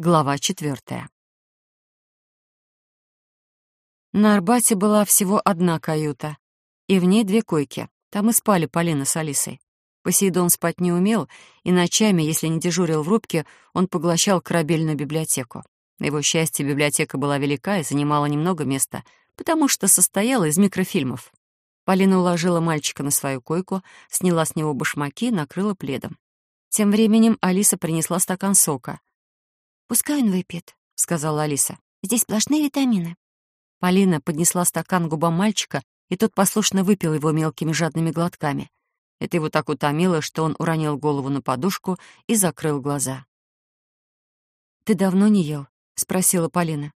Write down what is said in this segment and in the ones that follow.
Глава четвертая. На Арбате была всего одна каюта, и в ней две койки. Там и спали Полина с Алисой. Посейдон спать не умел, и ночами, если не дежурил в рубке, он поглощал корабельную библиотеку. На его счастье, библиотека была велика и занимала немного места, потому что состояла из микрофильмов. Полина уложила мальчика на свою койку, сняла с него башмаки и накрыла пледом. Тем временем Алиса принесла стакан сока. «Пускай он выпьет», — сказала Алиса. «Здесь сплошные витамины». Полина поднесла стакан к губам мальчика, и тот послушно выпил его мелкими жадными глотками. Это его так утомило, что он уронил голову на подушку и закрыл глаза. «Ты давно не ел?» — спросила Полина.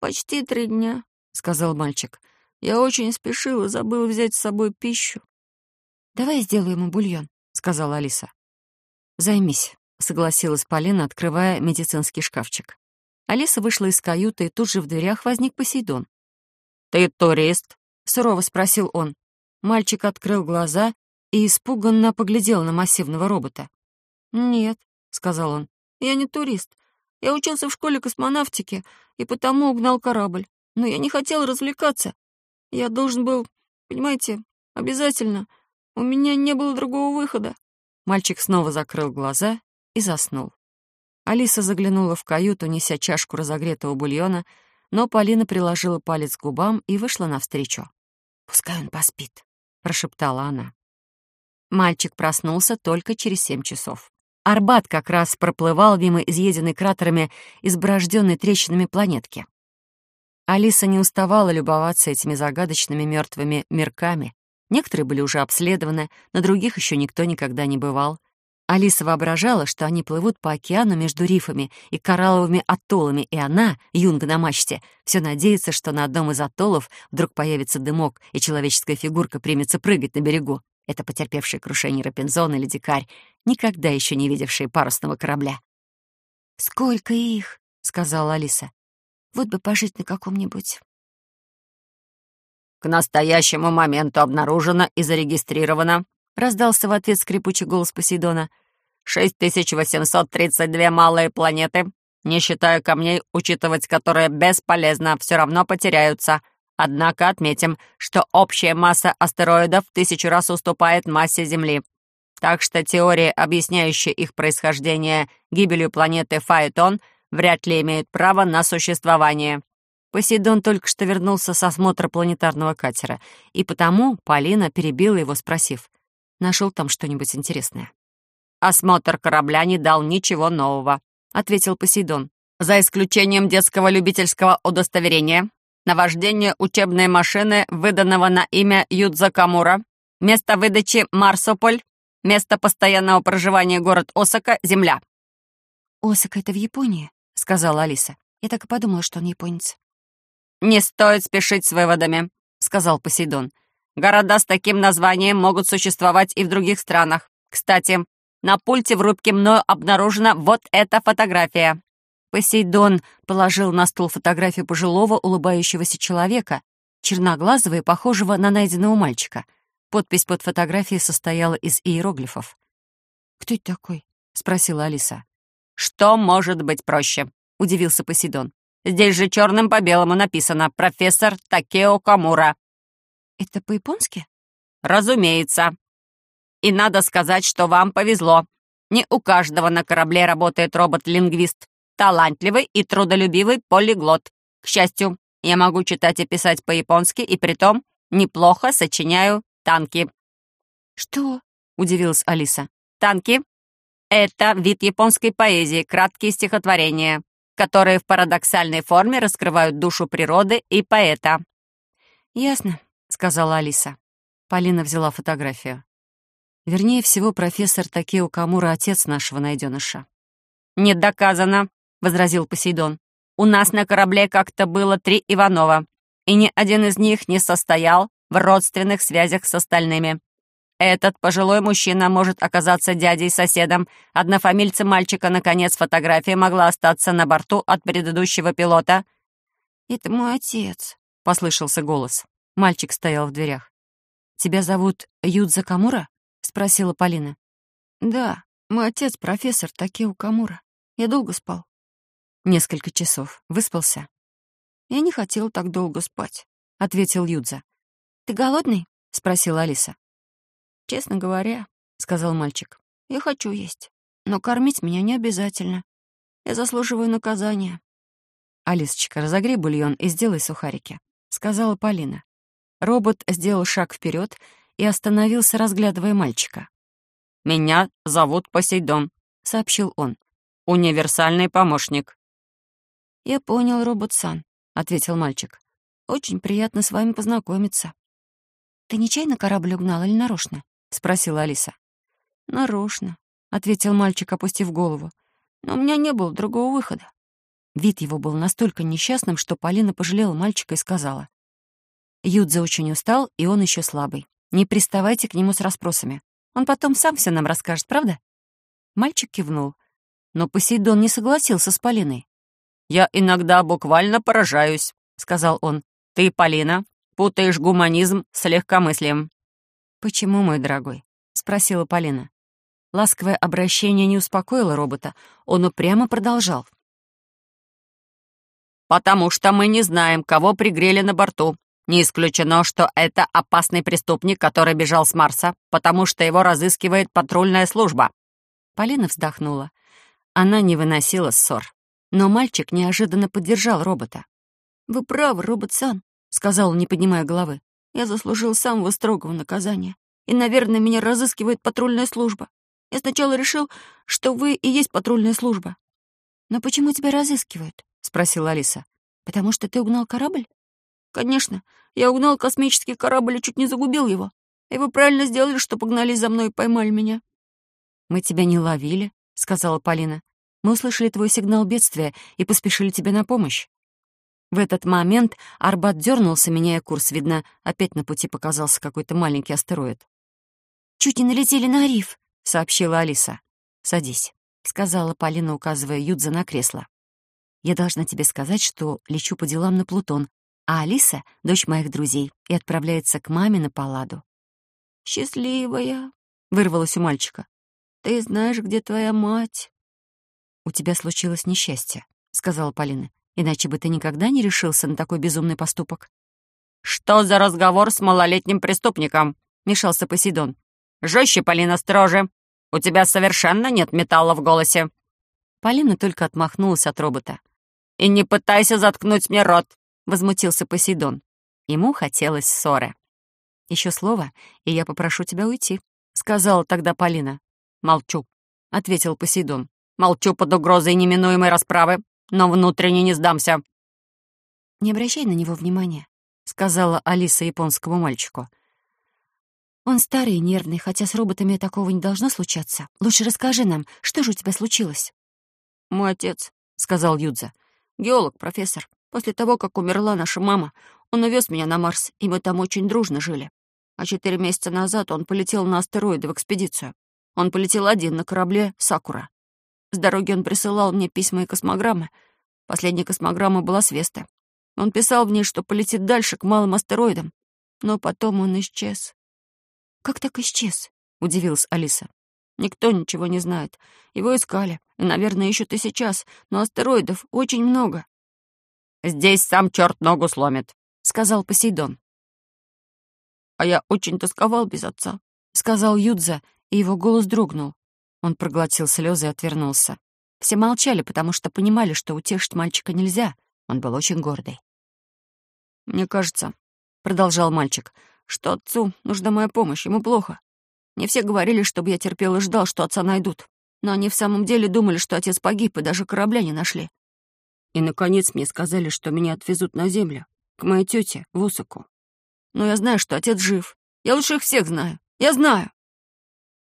«Почти три дня», — сказал мальчик. «Я очень спешил и забыл взять с собой пищу». «Давай сделаю ему бульон», — сказала Алиса. «Займись», — согласилась Полина, открывая медицинский шкафчик. Алиса вышла из каюты, и тут же в дверях возник Посейдон. «Ты турист?» — сурово спросил он. Мальчик открыл глаза и испуганно поглядел на массивного робота. «Нет», — сказал он, — «я не турист. Я учился в школе космонавтики и потому угнал корабль. Но я не хотел развлекаться. Я должен был, понимаете, обязательно. У меня не было другого выхода». Мальчик снова закрыл глаза и заснул. Алиса заглянула в каюту, неся чашку разогретого бульона, но Полина приложила палец к губам и вышла навстречу. «Пускай он поспит», — прошептала она. Мальчик проснулся только через семь часов. Арбат как раз проплывал мимо изъеденной кратерами изборожденной трещинами планетки. Алиса не уставала любоваться этими загадочными мертвыми мирками. Некоторые были уже обследованы, на других еще никто никогда не бывал. Алиса воображала, что они плывут по океану между рифами и коралловыми атоллами, и она, юнга на мачте, все надеется, что на одном из атоллов вдруг появится дымок, и человеческая фигурка примется прыгать на берегу. Это потерпевший крушение Рапинзон или дикарь, никогда еще не видевшие парусного корабля. «Сколько их!» — сказала Алиса. «Вот бы пожить на каком-нибудь». «К настоящему моменту обнаружено и зарегистрировано раздался в ответ скрипучий голос Посейдона. «6832 малые планеты, не считая камней, учитывать которые бесполезно, все равно потеряются. Однако отметим, что общая масса астероидов в тысячу раз уступает массе Земли. Так что теории, объясняющие их происхождение гибелью планеты Фаэтон, вряд ли имеют право на существование». Посейдон только что вернулся с осмотра планетарного катера, и потому Полина перебила его, спросив, Нашел там что-нибудь интересное?» «Осмотр корабля не дал ничего нового», — ответил Посейдон. «За исключением детского любительского удостоверения, на вождение учебной машины, выданного на имя Юдза Камура, место выдачи Марсополь, место постоянного проживания город Осака, Земля». «Осака — это в Японии?» — сказала Алиса. Я так и подумала, что он японец. «Не стоит спешить с выводами», — сказал Посейдон. Города с таким названием могут существовать и в других странах. Кстати, на пульте в рубке мною обнаружена вот эта фотография». Посейдон положил на стол фотографию пожилого улыбающегося человека, черноглазого и похожего на найденного мальчика. Подпись под фотографией состояла из иероглифов. «Кто это такой?» — спросила Алиса. «Что может быть проще?» — удивился Посейдон. «Здесь же черным по белому написано «Профессор Такео Камура». Это по-японски? Разумеется. И надо сказать, что вам повезло. Не у каждого на корабле работает робот-лингвист. Талантливый и трудолюбивый полиглот. К счастью, я могу читать и писать по-японски, и притом неплохо сочиняю танки. «Что?» — удивилась Алиса. «Танки — это вид японской поэзии, краткие стихотворения, которые в парадоксальной форме раскрывают душу природы и поэта». «Ясно. — сказала Алиса. Полина взяла фотографию. Вернее всего, профессор Такео Камура — отец нашего найденыша. «Не доказано», — возразил Посейдон. «У нас на корабле как-то было три Иванова, и ни один из них не состоял в родственных связях с остальными. Этот пожилой мужчина может оказаться дядей-соседом. Однофамильца мальчика, наконец, фотография могла остаться на борту от предыдущего пилота». «Это мой отец», — послышался голос. Мальчик стоял в дверях. «Тебя зовут Юдза Камура?» — спросила Полина. «Да, мой отец профессор Такео Камура. Я долго спал». Несколько часов. Выспался? Я не хотел так долго спать, ответил Юдза. Ты голодный? спросила Алиса. Честно говоря, сказал мальчик. Я хочу есть, но кормить меня не обязательно. Я заслуживаю наказания. «Алисочка, разогрей бульон и сделай сухарики», — сказала Полина. Робот сделал шаг вперед и остановился, разглядывая мальчика. «Меня зовут Посейдон», — сообщил он. «Универсальный помощник». «Я понял, робот-сан», — ответил мальчик. «Очень приятно с вами познакомиться». «Ты нечаянно корабль угнал или нарочно?» — спросила Алиса. «Нарочно», — ответил мальчик, опустив голову. «Но у меня не было другого выхода. Вид его был настолько несчастным, что Полина пожалела мальчика и сказала. «Юдза очень устал, и он еще слабый. Не приставайте к нему с расспросами. Он потом сам все нам расскажет, правда?» Мальчик кивнул. Но Посейдон не согласился с Полиной. «Я иногда буквально поражаюсь», — сказал он. «Ты, Полина, путаешь гуманизм с легкомыслием». «Почему, мой дорогой?» — спросила Полина. Ласковое обращение не успокоило робота. Он упрямо продолжал. «Потому что мы не знаем, кого пригрели на борту. Не исключено, что это опасный преступник, который бежал с Марса, потому что его разыскивает патрульная служба». Полина вздохнула. Она не выносила ссор. Но мальчик неожиданно поддержал робота. «Вы правы, робот-сан», — сказал он, не поднимая головы. «Я заслужил самого строгого наказания. И, наверное, меня разыскивает патрульная служба. Я сначала решил, что вы и есть патрульная служба». «Но почему тебя разыскивают?» — спросила Алиса. «Потому что ты угнал корабль?» «Конечно. Я угнал космический корабль и чуть не загубил его. И вы правильно сделали, что погнались за мной и поймали меня». «Мы тебя не ловили», — сказала Полина. «Мы услышали твой сигнал бедствия и поспешили тебе на помощь». В этот момент Арбат дернулся, меняя курс. Видно, опять на пути показался какой-то маленький астероид. «Чуть не налетели на риф», — сообщила Алиса. «Садись», — сказала Полина, указывая Юдза на кресло. Я должна тебе сказать, что лечу по делам на Плутон, а Алиса — дочь моих друзей и отправляется к маме на Палладу». «Счастливая», — вырвалась у мальчика. «Ты знаешь, где твоя мать?» «У тебя случилось несчастье», — сказала Полина. «Иначе бы ты никогда не решился на такой безумный поступок». «Что за разговор с малолетним преступником?» — мешался Посейдон. «Жестче, Полина, строже. У тебя совершенно нет металла в голосе». Полина только отмахнулась от робота. «И не пытайся заткнуть мне рот!» — возмутился Посейдон. Ему хотелось ссоры. «Еще слово, и я попрошу тебя уйти», — сказала тогда Полина. «Молчу», — ответил Посейдон. «Молчу под угрозой неминуемой расправы, но внутренне не сдамся». «Не обращай на него внимания», — сказала Алиса японскому мальчику. «Он старый и нервный, хотя с роботами такого не должно случаться. Лучше расскажи нам, что же у тебя случилось?» «Мой отец», — сказал Юдза, — Геолог, профессор. После того, как умерла наша мама, он увез меня на Марс, и мы там очень дружно жили. А четыре месяца назад он полетел на астероиды в экспедицию. Он полетел один на корабле «Сакура». С дороги он присылал мне письма и космограммы. Последняя космограмма была с Весты. Он писал в ней, что полетит дальше, к малым астероидам. Но потом он исчез. «Как так исчез?» — удивилась Алиса. Никто ничего не знает. Его искали. И, наверное, ищут и сейчас. Но астероидов очень много. «Здесь сам черт ногу сломит», — сказал Посейдон. «А я очень тосковал без отца», — сказал Юдза, и его голос дрогнул. Он проглотил слезы и отвернулся. Все молчали, потому что понимали, что утешить мальчика нельзя. Он был очень гордый. «Мне кажется», — продолжал мальчик, — «что отцу нужна моя помощь, ему плохо. Не все говорили, чтобы я терпел и ждал, что отца найдут. Но они в самом деле думали, что отец погиб, и даже корабля не нашли. И, наконец, мне сказали, что меня отвезут на землю, к моей тете, в Усаку. Но я знаю, что отец жив. Я лучше их всех знаю. Я знаю.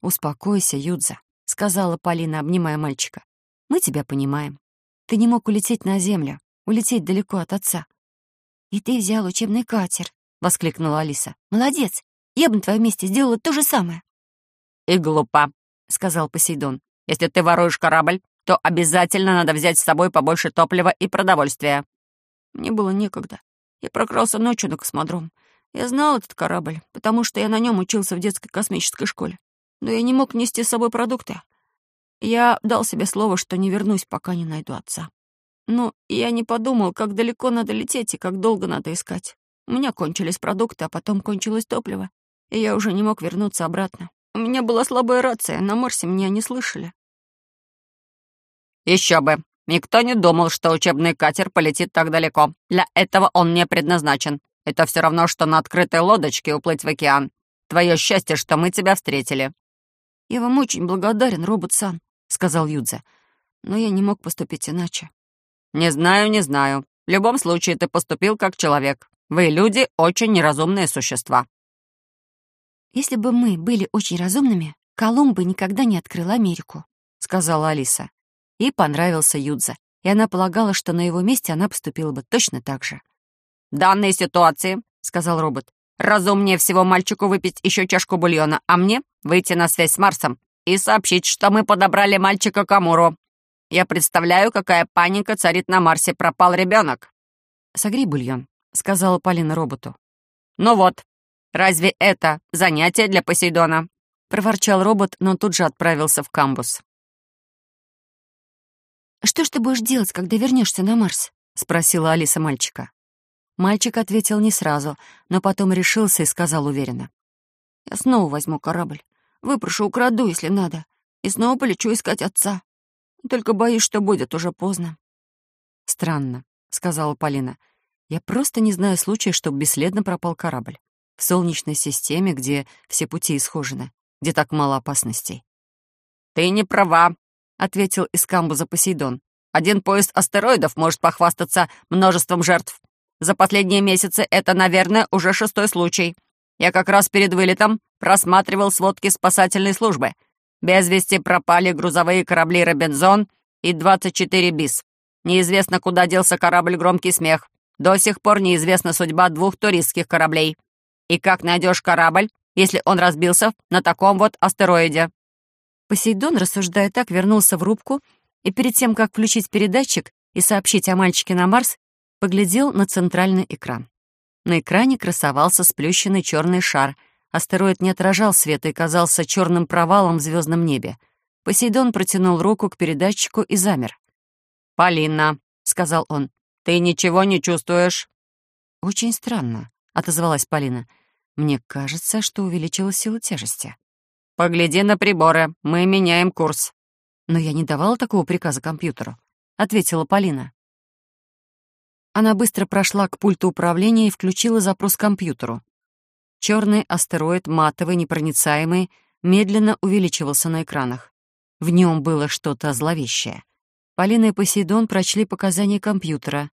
«Успокойся, Юдза», — сказала Полина, обнимая мальчика. «Мы тебя понимаем. Ты не мог улететь на землю, улететь далеко от отца». «И ты взял учебный катер», — воскликнула Алиса. «Молодец! Я бы на твоем месте сделала то же самое» и глупа», — сказал Посейдон. «Если ты воруешь корабль, то обязательно надо взять с собой побольше топлива и продовольствия». Мне было некогда. Я прокрался ночью на космодром. Я знал этот корабль, потому что я на нем учился в детской космической школе. Но я не мог нести с собой продукты. Я дал себе слово, что не вернусь, пока не найду отца. Но я не подумал, как далеко надо лететь и как долго надо искать. У меня кончились продукты, а потом кончилось топливо, и я уже не мог вернуться обратно. У меня была слабая рация, на Марсе меня не слышали. Еще бы. Никто не думал, что учебный катер полетит так далеко. Для этого он не предназначен. Это все равно, что на открытой лодочке уплыть в океан. Твое счастье, что мы тебя встретили». «Я вам очень благодарен, робот-сан», — сказал Юдзе. «Но я не мог поступить иначе». «Не знаю, не знаю. В любом случае, ты поступил как человек. Вы, люди, очень неразумные существа». «Если бы мы были очень разумными, Колумб бы никогда не открыл Америку», — сказала Алиса. Ей понравился Юдза, и она полагала, что на его месте она поступила бы точно так же. «В данной ситуации», — сказал робот, «разумнее всего мальчику выпить еще чашку бульона, а мне выйти на связь с Марсом и сообщить, что мы подобрали мальчика Камуру. Я представляю, какая паника царит на Марсе. Пропал ребенок. «Согрей бульон», — сказала Полина роботу. «Ну вот, разве это занятие для Посейдона?» — проворчал робот, но тут же отправился в камбус. «Что ж ты будешь делать, когда вернешься на Марс?» — спросила Алиса мальчика. Мальчик ответил не сразу, но потом решился и сказал уверенно. «Я снова возьму корабль, выпрошу, украду, если надо, и снова полечу искать отца. Только боюсь, что будет уже поздно». «Странно», — сказала Полина. «Я просто не знаю случая, чтобы бесследно пропал корабль. В Солнечной системе, где все пути исхожены, где так мало опасностей». «Ты не права», — ответил из камбуза Посейдон. «Один поезд астероидов может похвастаться множеством жертв. За последние месяцы это, наверное, уже шестой случай. Я как раз перед вылетом просматривал сводки спасательной службы — без вести пропали грузовые корабли «Робинзон» и «24 БИС». Неизвестно, куда делся корабль «Громкий смех». До сих пор неизвестна судьба двух туристских кораблей. И как найдешь корабль, если он разбился на таком вот астероиде?» Посейдон, рассуждая так, вернулся в рубку и перед тем, как включить передатчик и сообщить о мальчике на Марс, поглядел на центральный экран. На экране красовался сплющенный черный шар — Астероид не отражал света и казался черным провалом в звездном небе. Посейдон протянул руку к передатчику и замер. «Полина», — сказал он, — «ты ничего не чувствуешь?» «Очень странно», — отозвалась Полина. «Мне кажется, что увеличилась сила тяжести». «Погляди на приборы, мы меняем курс». «Но я не давала такого приказа компьютеру», — ответила Полина. Она быстро прошла к пульту управления и включила запрос компьютеру. Черный астероид, матовый, непроницаемый, медленно увеличивался на экранах. В нем было что-то зловещее. Полина и Посейдон прочли показания компьютера.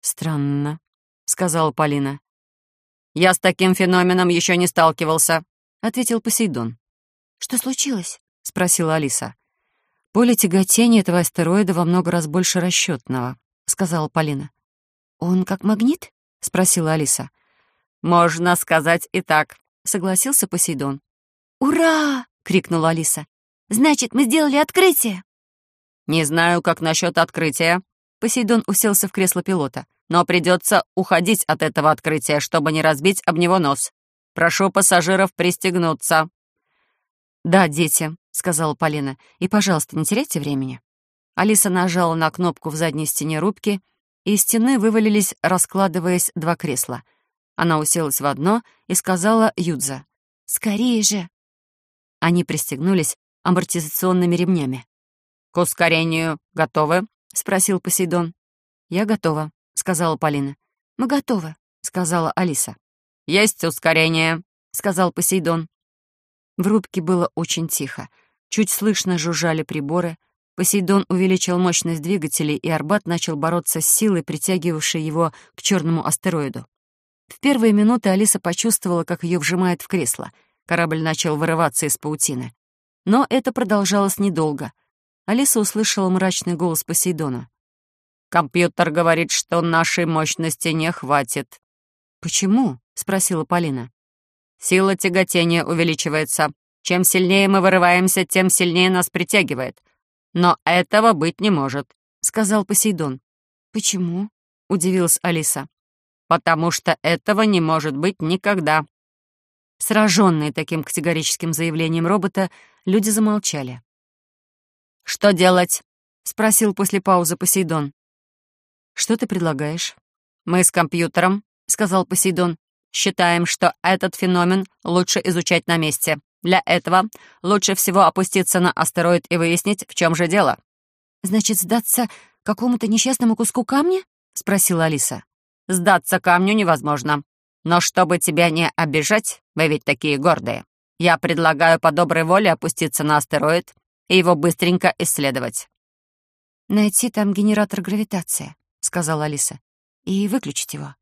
«Странно», — сказала Полина. «Я с таким феноменом еще не сталкивался», — ответил Посейдон. «Что случилось?» — спросила Алиса. «Поле тяготения этого астероида во много раз больше расчетного», — сказала Полина. «Он как магнит?» — спросила Алиса. «Можно сказать и так», — согласился Посейдон. «Ура!» — крикнула Алиса. «Значит, мы сделали открытие!» «Не знаю, как насчет открытия». Посейдон уселся в кресло пилота. «Но придется уходить от этого открытия, чтобы не разбить об него нос. Прошу пассажиров пристегнуться». «Да, дети», — сказала Полина. «И, пожалуйста, не теряйте времени». Алиса нажала на кнопку в задней стене рубки, и из стены вывалились, раскладываясь, два кресла — она уселась в одно и сказала Юдза. «Скорее же!» Они пристегнулись амортизационными ремнями. «К ускорению готовы?» — спросил Посейдон. «Я готова», — сказала Полина. «Мы готовы», — сказала Алиса. «Есть ускорение», — сказал Посейдон. В рубке было очень тихо. Чуть слышно жужжали приборы. Посейдон увеличил мощность двигателей, и Арбат начал бороться с силой, притягивавшей его к черному астероиду. В первые минуты Алиса почувствовала, как ее вжимает в кресло. Корабль начал вырываться из паутины. Но это продолжалось недолго. Алиса услышала мрачный голос Посейдона. «Компьютер говорит, что нашей мощности не хватит». «Почему?» — спросила Полина. «Сила тяготения увеличивается. Чем сильнее мы вырываемся, тем сильнее нас притягивает. Но этого быть не может», — сказал Посейдон. «Почему?» — удивилась Алиса потому что этого не может быть никогда». Сраженные таким категорическим заявлением робота, люди замолчали. «Что делать?» — спросил после паузы Посейдон. «Что ты предлагаешь?» «Мы с компьютером», — сказал Посейдон, «считаем, что этот феномен лучше изучать на месте. Для этого лучше всего опуститься на астероид и выяснить, в чем же дело». «Значит, сдаться какому-то несчастному куску камня?» — спросила Алиса. «Сдаться камню невозможно. Но чтобы тебя не обижать, вы ведь такие гордые, я предлагаю по доброй воле опуститься на астероид и его быстренько исследовать». «Найти там генератор гравитации», — сказала Алиса, — «и выключить его».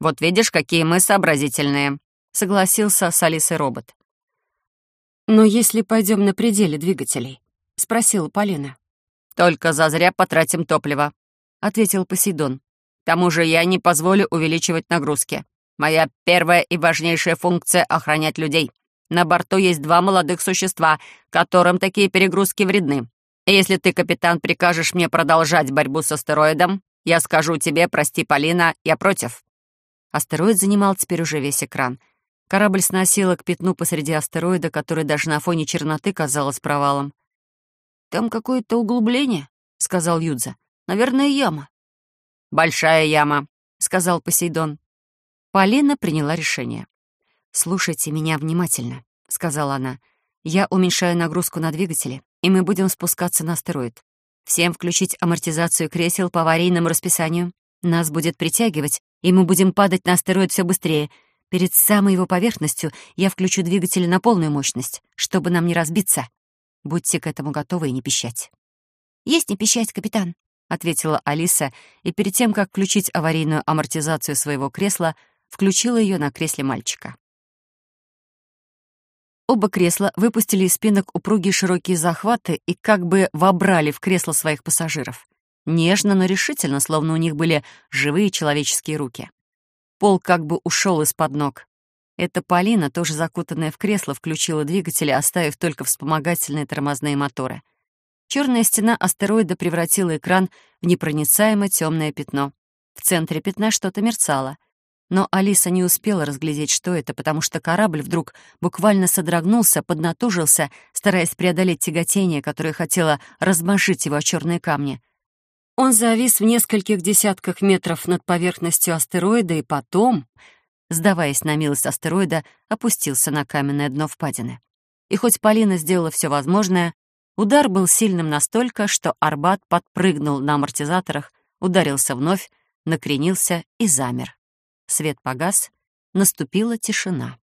«Вот видишь, какие мы сообразительные», — согласился с Алисой робот. «Но если пойдем на пределе двигателей?» — спросила Полина. «Только зазря потратим топливо», — ответил Посейдон. «К тому же я не позволю увеличивать нагрузки. Моя первая и важнейшая функция — охранять людей. На борту есть два молодых существа, которым такие перегрузки вредны. И если ты, капитан, прикажешь мне продолжать борьбу с астероидом, я скажу тебе, прости, Полина, я против». Астероид занимал теперь уже весь экран. Корабль сносило к пятну посреди астероида, который даже на фоне черноты казалось провалом. «Там какое-то углубление», — сказал Юдза. «Наверное, яма». «Большая яма», — сказал Посейдон. Полина приняла решение. «Слушайте меня внимательно», — сказала она. «Я уменьшаю нагрузку на двигатели, и мы будем спускаться на астероид. Всем включить амортизацию кресел по аварийному расписанию. Нас будет притягивать, и мы будем падать на астероид все быстрее. Перед самой его поверхностью я включу двигатели на полную мощность, чтобы нам не разбиться. Будьте к этому готовы и не пищать». «Есть не пищать, капитан», — ответила Алиса, и перед тем, как включить аварийную амортизацию своего кресла, включила ее на кресле мальчика. Оба кресла выпустили из спинок упругие широкие захваты и как бы вобрали в кресло своих пассажиров. Нежно, но решительно, словно у них были живые человеческие руки. Пол как бы ушел из-под ног. Эта Полина, тоже закутанная в кресло, включила двигатели, оставив только вспомогательные тормозные моторы. Черная стена астероида превратила экран в непроницаемое темное пятно. В центре пятна что-то мерцало — но Алиса не успела разглядеть, что это, потому что корабль вдруг буквально содрогнулся, поднатужился, стараясь преодолеть тяготение, которое хотело размажить его о черные камни. Он завис в нескольких десятках метров над поверхностью астероида и потом, сдаваясь на милость астероида, опустился на каменное дно впадины. И хоть Полина сделала все возможное, удар был сильным настолько, что Арбат подпрыгнул на амортизаторах, ударился вновь, накренился и замер. Свет погас, наступила тишина.